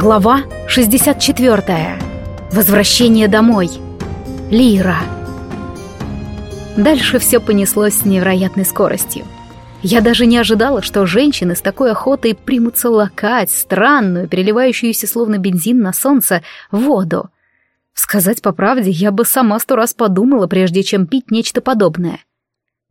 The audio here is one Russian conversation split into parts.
Глава 64. Возвращение домой. Лира. Дальше все понеслось с невероятной скоростью. Я даже не ожидала, что женщины с такой охотой примутся лакать странную, переливающуюся словно бензин на солнце, воду. Сказать по правде, я бы сама сто раз подумала, прежде чем пить нечто подобное.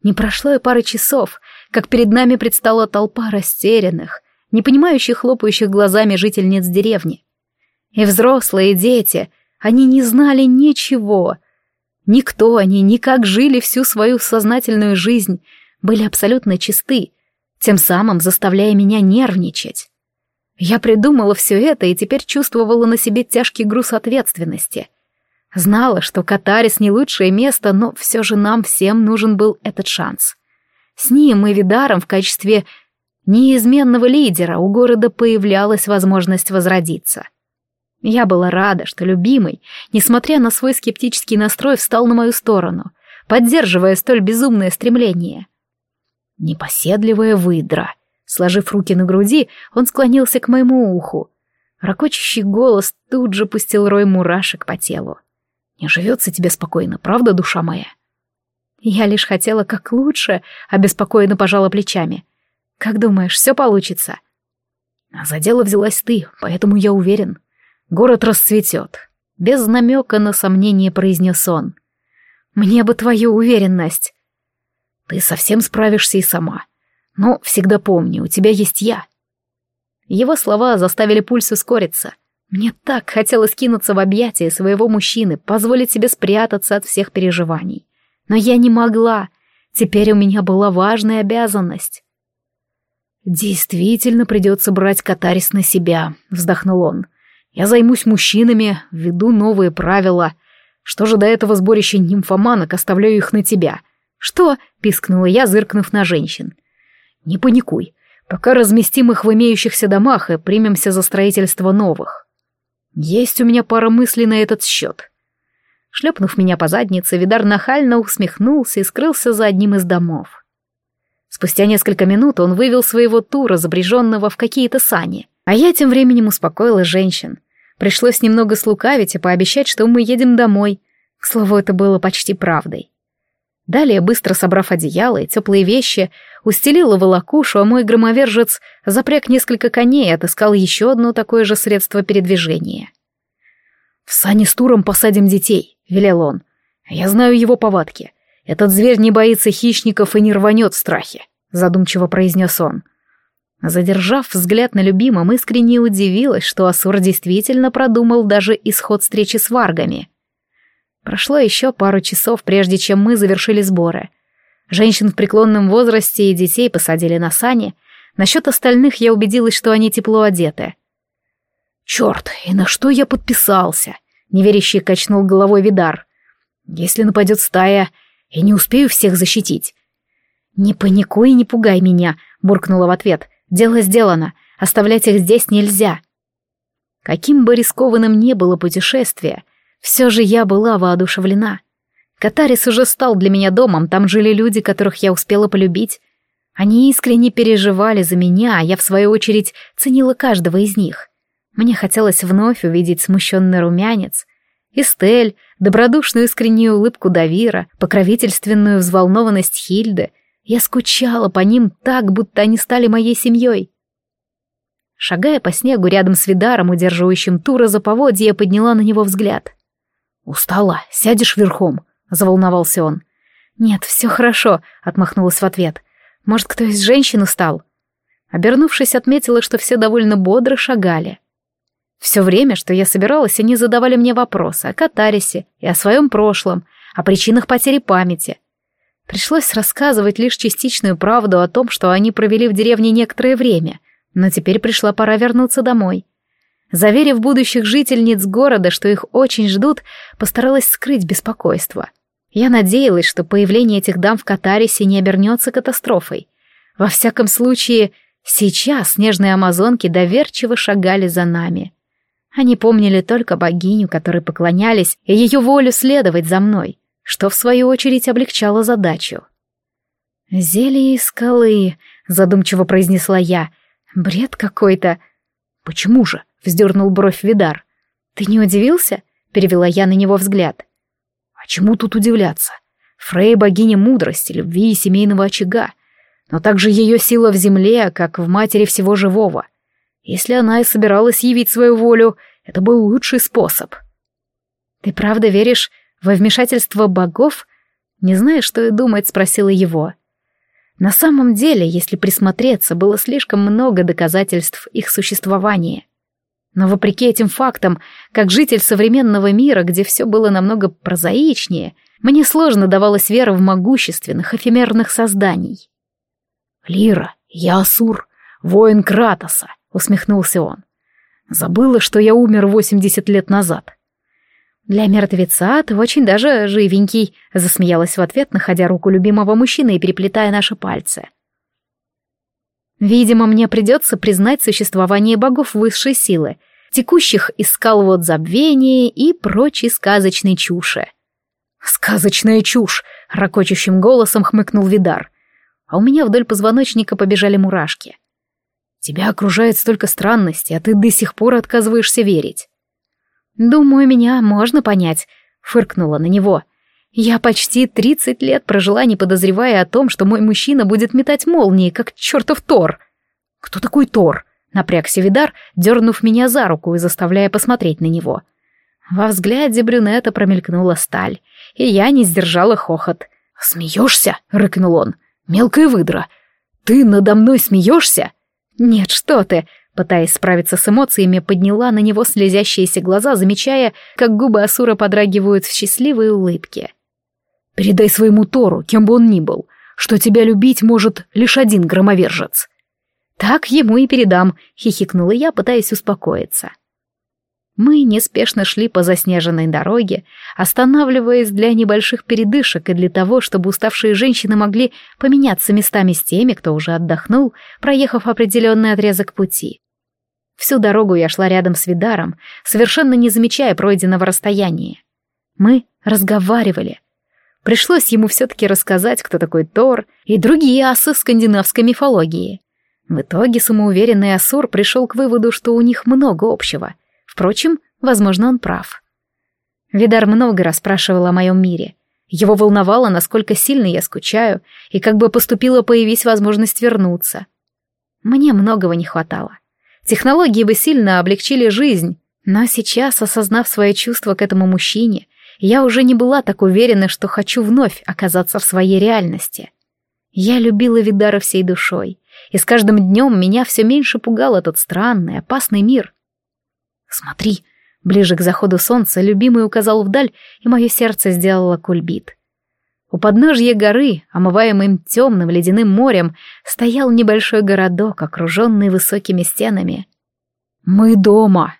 Не прошло и пары часов, как перед нами предстала толпа растерянных, не понимающих, хлопающих глазами жительниц деревни. И взрослые, и дети, они не знали ничего. Никто они, ни как жили всю свою сознательную жизнь, были абсолютно чисты, тем самым заставляя меня нервничать. Я придумала все это и теперь чувствовала на себе тяжкий груз ответственности. Знала, что Катарис не лучшее место, но все же нам всем нужен был этот шанс. С ним и Видаром в качестве неизменного лидера у города появлялась возможность возродиться. Я была рада, что любимый, несмотря на свой скептический настрой, встал на мою сторону, поддерживая столь безумное стремление. Непоседливая выдра. Сложив руки на груди, он склонился к моему уху. Рокочущий голос тут же пустил рой мурашек по телу. «Не живется тебе спокойно, правда, душа моя?» Я лишь хотела как лучше, обеспокоенно пожала плечами. Как думаешь, все получится? А за дело взялась ты, поэтому я уверен. Город расцветет. Без намека на сомнение произнес он. Мне бы твою уверенность. Ты совсем справишься и сама. Но всегда помни, у тебя есть я. Его слова заставили пульс ускориться. Мне так хотелось кинуться в объятия своего мужчины, позволить себе спрятаться от всех переживаний. Но я не могла. Теперь у меня была важная обязанность. «Действительно придется брать катарис на себя», — вздохнул он. «Я займусь мужчинами, введу новые правила. Что же до этого сборища нимфоманок, оставляю их на тебя». «Что?» — пискнула я, зыркнув на женщин. «Не паникуй. Пока разместим их в имеющихся домах и примемся за строительство новых. Есть у меня пара мыслей на этот счет». Шлепнув меня по заднице, Видар нахально усмехнулся и скрылся за одним из домов. Спустя несколько минут он вывел своего тура, запряженного в какие-то сани. А я тем временем успокоила женщин. Пришлось немного слукавить и пообещать, что мы едем домой. К слову, это было почти правдой. Далее, быстро собрав одеяло и теплые вещи, устелила волокушу, а мой громовержец запряг несколько коней и отыскал еще одно такое же средство передвижения. «В сани с туром посадим детей», — велел он. «Я знаю его повадки. «Этот зверь не боится хищников и не рванет в страхе», — задумчиво произнес он. Задержав взгляд на любимом, искренне удивилась, что Асур действительно продумал даже исход встречи с варгами. Прошло еще пару часов, прежде чем мы завершили сборы. Женщин в преклонном возрасте и детей посадили на сани. Насчет остальных я убедилась, что они тепло одеты. «Черт, и на что я подписался?» — неверящий качнул головой Видар. «Если нападет стая, и не успею всех защитить. «Не паникуй и не пугай меня», — буркнула в ответ. «Дело сделано. Оставлять их здесь нельзя». Каким бы рискованным ни было путешествие, все же я была воодушевлена. Катарис уже стал для меня домом, там жили люди, которых я успела полюбить. Они искренне переживали за меня, а я, в свою очередь, ценила каждого из них. Мне хотелось вновь увидеть смущенный румянец, Эстель, добродушную искреннюю улыбку Давира, покровительственную взволнованность Хильды. Я скучала по ним так, будто они стали моей семьей. Шагая по снегу рядом с Видаром, удерживающим Тура за поводья, я подняла на него взгляд. «Устала, сядешь верхом», — заволновался он. «Нет, все хорошо», — отмахнулась в ответ. «Может, кто из женщин устал?» Обернувшись, отметила, что все довольно бодро шагали. Все время, что я собиралась, они задавали мне вопросы о Катарисе и о своем прошлом, о причинах потери памяти. Пришлось рассказывать лишь частичную правду о том, что они провели в деревне некоторое время, но теперь пришла пора вернуться домой. Заверив будущих жительниц города, что их очень ждут, постаралась скрыть беспокойство. Я надеялась, что появление этих дам в Катарисе не обернется катастрофой. Во всяком случае, сейчас снежные амазонки доверчиво шагали за нами — они помнили только богиню, которой поклонялись, и ее волю следовать за мной, что в свою очередь облегчало задачу. «Зелье из скалы», — задумчиво произнесла я. «Бред какой-то». «Почему же?» — вздернул бровь Видар. «Ты не удивился?» — перевела я на него взгляд. «А чему тут удивляться? Фрей — богиня мудрости, любви и семейного очага, но также ее сила в земле, как в матери всего живого. Если она и собиралась явить свою волю, это был лучший способ». «Ты правда веришь во вмешательство богов?» «Не знаешь, что и думать?» — спросила его. На самом деле, если присмотреться, было слишком много доказательств их существования. Но вопреки этим фактам, как житель современного мира, где все было намного прозаичнее, мне сложно давалась вера в могущественных эфемерных созданий. «Лира, я Асур, воин Кратоса», — усмехнулся он. «Забыла, что я умер восемьдесят лет назад. «Для мертвеца ты очень даже живенький», — засмеялась в ответ, находя руку любимого мужчины и переплетая наши пальцы. «Видимо, мне придется признать существование богов высшей силы, текущих из скал вот забвения и прочей сказочной чуши». «Сказочная чушь!» — ракочущим голосом хмыкнул Видар. А у меня вдоль позвоночника побежали мурашки. «Тебя окружает столько странностей, а ты до сих пор отказываешься верить». «Думаю, меня можно понять», — фыркнула на него. «Я почти тридцать лет прожила, не подозревая о том, что мой мужчина будет метать молнии, как чертов Тор». «Кто такой Тор?» — напрягся Видар, дернув меня за руку и заставляя посмотреть на него. Во взгляде брюнета промелькнула сталь, и я не сдержала хохот. «Смеешься?» — рыкнул он. «Мелкая выдра! Ты надо мной смеешься?» «Нет, что ты!» Пытаясь справиться с эмоциями, подняла на него слезящиеся глаза, замечая, как губы Асура подрагивают в счастливой улыбке. «Передай своему Тору, кем бы он ни был, что тебя любить может лишь один громовержец». «Так ему и передам», — хихикнула я, пытаясь успокоиться. Мы неспешно шли по заснеженной дороге, останавливаясь для небольших передышек и для того, чтобы уставшие женщины могли поменяться местами с теми, кто уже отдохнул, проехав определенный отрезок пути. Всю дорогу я шла рядом с Видаром, совершенно не замечая пройденного расстояния. Мы разговаривали. Пришлось ему все-таки рассказать, кто такой Тор и другие асы скандинавской мифологии. В итоге самоуверенный Асур пришел к выводу, что у них много общего. Впрочем, возможно, он прав. Видар много раз спрашивал о моем мире. Его волновало, насколько сильно я скучаю, и как бы поступила, появись возможность вернуться. Мне многого не хватало. Технологии бы сильно облегчили жизнь, но сейчас, осознав свои чувства к этому мужчине, я уже не была так уверена, что хочу вновь оказаться в своей реальности. Я любила Видара всей душой, и с каждым днем меня все меньше пугал этот странный, опасный мир. «Смотри!» Ближе к заходу солнца любимый указал вдаль, и мое сердце сделало кульбит. У подножья горы, омываемым темным ледяным морем, стоял небольшой городок, окруженный высокими стенами. «Мы дома!»